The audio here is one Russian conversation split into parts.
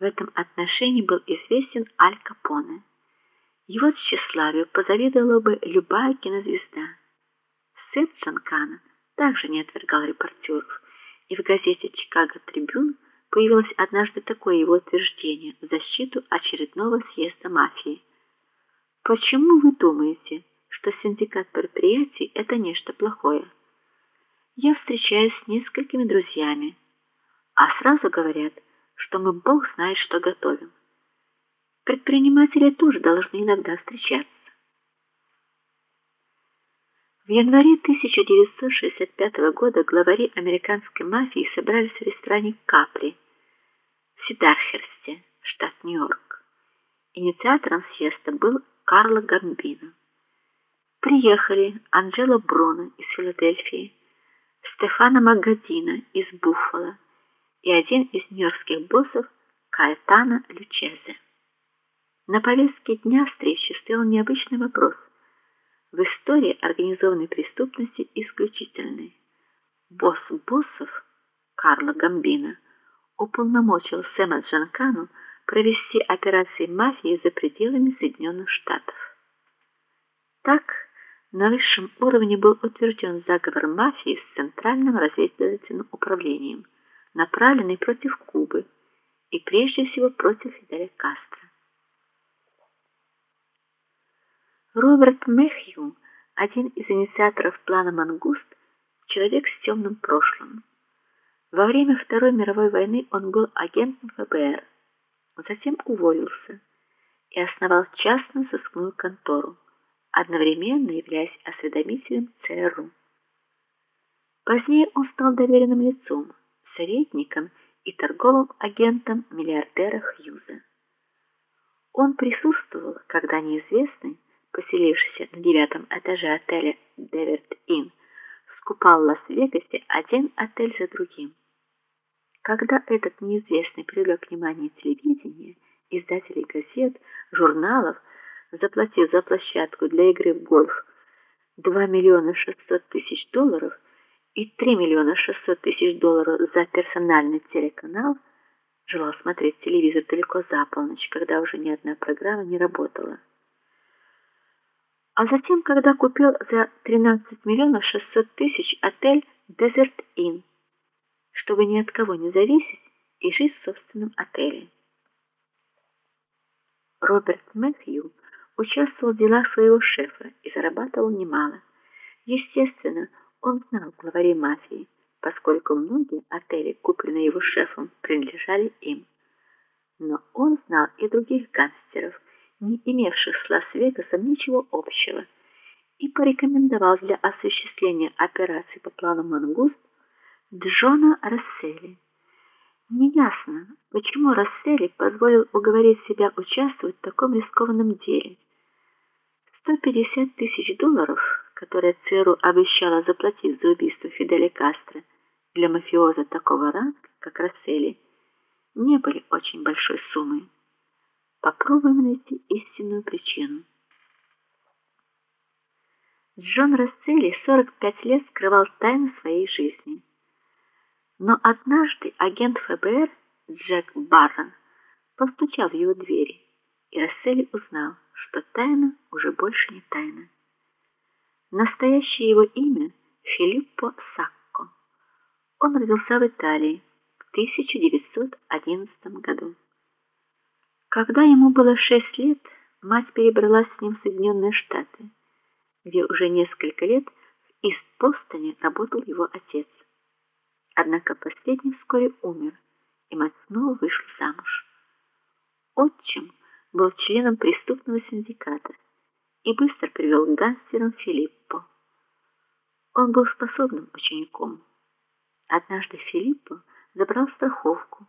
В этом отношении был известен Аль Капоне. Его тщеславию позавидовала бы любая кинозвезда. Сын Джанкана также не отвергал репортеров, и в газете Чикаго Трибюн появилось однажды такое его утверждение в защиту очередного съезда мафии. Почему вы думаете, что синдикат предприятий это нечто плохое? Я встречаюсь с несколькими друзьями, а сразу говорят, что мы бог знает, что готовим. Предприниматели тоже должны иногда встречаться. В январе 1965 года главари американской мафии собрались в ресторане Капри в Сидархерсте, штат Нью-Йорк. Инициатором съезда был Карло Гамбино. Приехали Анджело Бруно из Филадельфии, Стефано Магадино из Буффало и один из нью-йоркских боссов Каэтано Лючезе. На повестке дня встречи стоял необычный вопрос. В истории организованной преступности исключительный. Босс боссов Карло Гамбино уполномочил Сэма Джанкану провести операции мафии за пределами Соединенных Штатов. Так, на высшем уровне был утвержден заговор мафии с Центральным разведывательным управлением – направленный против Кубы и прежде всего против Фиделя Кастро. Роберт Мэхью, один из инициаторов плана Мангуст, человек с темным прошлым. Во время Второй мировой войны он был агентом ФБР, затем уволился и основал частную сыскную контору, одновременно являясь осведомителем ЦРУ. Позднее он стал доверенным лицом советником и торговым агентом миллиардера Хьюза. Он присутствовал, когда неизвестный, поселившийся на девятом этаже отеля Деверт Inn, скупал в Лас-Вегасе один отель за другим. Когда этот неизвестный привлек внимание телевидения, издателей газет, журналов, заплатив за площадку для игры в гольф 2 миллиона 600 тысяч долларов, и 3 миллиона 600 тысяч долларов за персональный телеканал, желал смотреть телевизор далеко за полночь, когда уже ни одна программа не работала. А затем, когда купил за 13 миллионов 600 тысяч отель Desert Inn, чтобы ни от кого не зависеть и жить в собственном отеле. Роберт Мэхью участвовал в делах своего шефа и зарабатывал немало. Естественно, он знал главарей мафии, поскольку многие отели, купленные его шефом, принадлежали им. Но он знал и других гангстеров, не имевших с Лас-Вегасом ничего общего, и порекомендовал для осуществления операции по плану Мангуст Джона Расселли. Неясно, почему Расселли позволил уговорить себя участвовать в таком рискованном деле. 150 тысяч долларов которые ЦРУ обещала заплатить за убийство Фиделя Кастро для мафиоза такого ранга, как Расселли, не были очень большой суммой. Попробуем найти истинную причину. Джон Расселли 45 лет скрывал тайну своей жизни. Но однажды агент ФБР Джек Баррон постучал в его двери, и Расселли узнал, что тайна уже больше не тайна. Настоящее его имя Филиппо Сакко. Он родился в Италии в 1911 году. Когда ему было шесть лет, мать перебралась с ним в Соединенные Штаты, где уже несколько лет в Ист-Бостоне работал его отец. Однако последний вскоре умер, и мать снова вышла замуж. Отчим был членом преступного синдиката и быстро привел к гангстерам Филиппо. Он был способным учеником. Однажды Филиппо забрал страховку,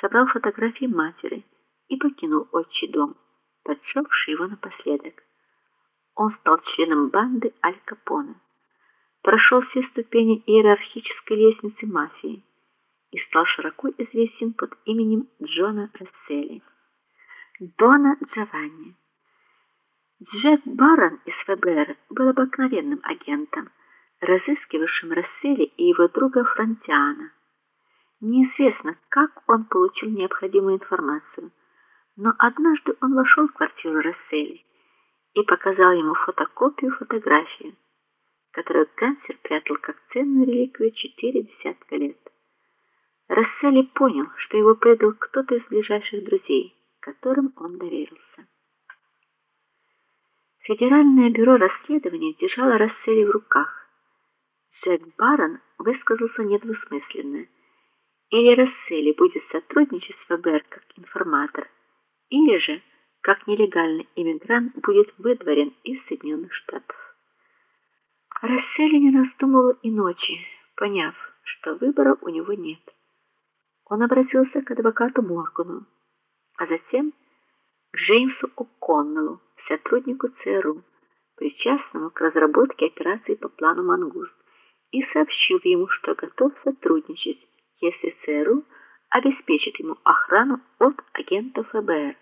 собрал фотографии матери и покинул отчий дом, поджегший его напоследок. Он стал членом банды Аль Капоне, прошел все ступени иерархической лестницы мафии и стал широко известен под именем Джона Расселли. Дона Джованни Джек Барон из ФБР был обыкновенным агентом, разыскивавшим Расселли и его друга Франтиана. Неизвестно, как он получил необходимую информацию, но однажды он вошел в квартиру Рассели и показал ему фотокопию фотографии, которую Кансер прятал как ценную реликвию четыре десятка лет. Рассели понял, что его предал кто-то из ближайших друзей, которым он доверился. Федеральное бюро расследований держало Рассели в руках. Джек Барон высказался недвусмысленно. Или Рассели будет сотрудничать с ФБР как информатор, или же, как нелегальный иммигрант, будет выдворен из Соединенных Штатов. Рассели не раздумывал и ночи, поняв, что выбора у него нет. Он обратился к адвокату Моргану, а затем к Джеймсу О'Коннеллу, сотруднику ЦРУ, причастному к разработке операции по плану Мангуст, и сообщил ему, что готов сотрудничать, если ЦРУ обеспечит ему охрану от агентов ФБР,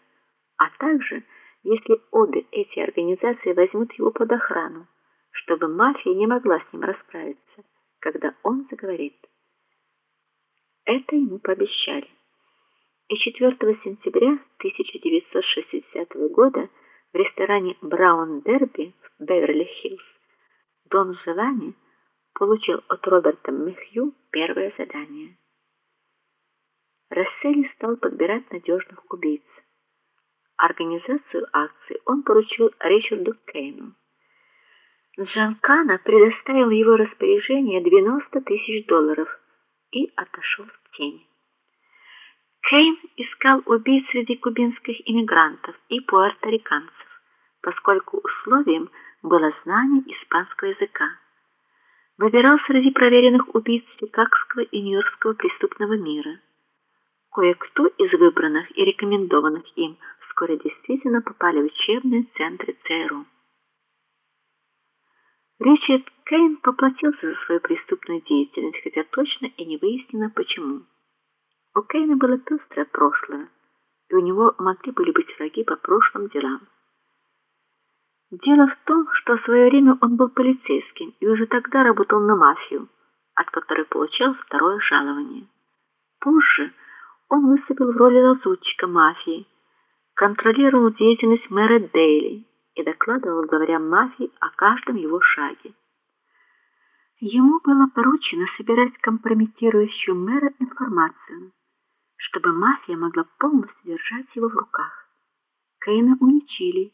а также если обе эти организации возьмут его под охрану, чтобы мафия не могла с ним расправиться, когда он заговорит. Это ему пообещали. И 4 сентября 1960 года в ресторане Браун Дерби в Беверли-Хиллз Дон Желани получил от Роберта Мехью первое задание. Рассели стал подбирать надежных убийц. Организацию акции он поручил Ричарду Кейну. Джанкана предоставил его распоряжение 90 тысяч долларов и отошел в тень. Кейн искал убийц среди кубинских иммигрантов и пуэрториканцев, поскольку условием было знание испанского языка. Выбирал среди проверенных убийц чикагского и нью-йоркского преступного мира. Кое-кто из выбранных и рекомендованных им вскоре действительно попали в учебные центры ЦРУ. Ричард Кейн поплатился за свою преступную деятельность, хотя точно и не выяснено почему. У Кейна было пестрое прошлое, и у него могли были быть враги по прошлым делам. Дело в том, что в свое время он был полицейским и уже тогда работал на мафию, от которой получал второе жалование. Позже он выступил в роли лазутчика мафии, контролировал деятельность мэра Дейли и докладывал главарям мафии о каждом его шаге. Ему было поручено собирать компрометирующую мэра информацию, чтобы мафия могла полностью держать его в руках. Кейна уличили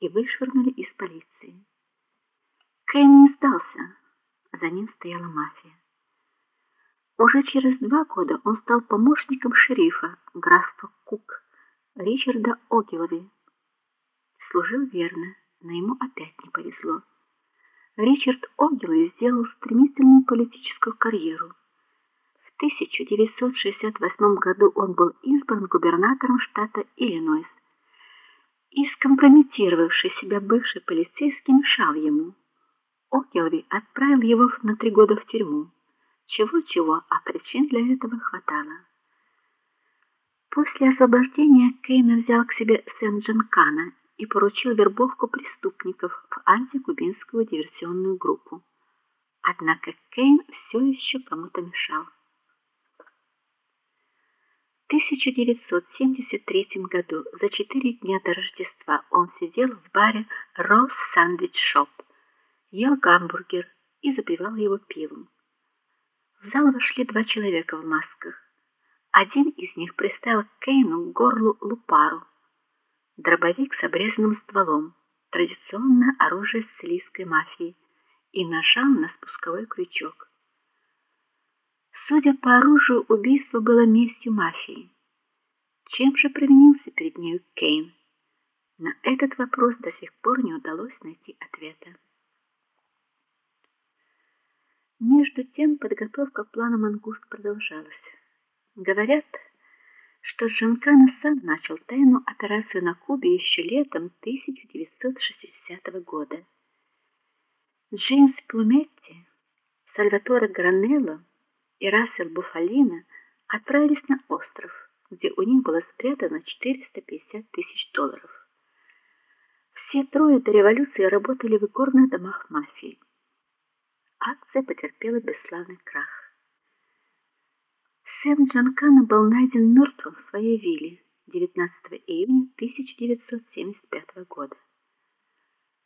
и вышвырнули из полиции. Кейн не сдался, за ним стояла мафия. Уже через два года он стал помощником шерифа графства Кук Ричарда Огилви служил верно, но ему опять не повезло. Ричард Огилви сделал стремительную политическую карьеру. В 1968 году он был избран губернатором штата Иллинойс. И скомпрометировавший себя бывший полицейский мешал ему. Огилви отправил его на три года в тюрьму. Чего-чего, а причин для этого хватало. После освобождения Кейна взял к себе Сен-Джанкана и поручил вербовку преступников в антикубинскую диверсионную группу. Однако Кейн все еще кому-то мешал. В 1973 году, за четыре дня до Рождества, он сидел в баре Rose Sandwich Shop, ел гамбургер и запивал его пивом. В зал вошли два человека в масках. Один из них приставил к Кейну к горлу лупару дробовик с обрезанным стволом, традиционное оружие сицилийской мафии, и нажал на спусковой крючок. Судя по оружию, убийство было местью мафии. Чем же провинился перед нею Кейн? На этот вопрос до сих пор не удалось найти ответа. Между тем подготовка плана Мангуст продолжалась. Говорят, что Джанкано сам начал тайную операцию на Кубе еще летом 1960 года. Джеймс Плуметти, Сальваторе Гранелло и Рассел Буфалино отправились на остров, где у них было спрятано 450 тысяч долларов. Все трое до революции работали в игорных домах мафии. Акция потерпела бесславный крах. Сын Джанкана был найден мертвым в своей вилле 19 июня 1975 года.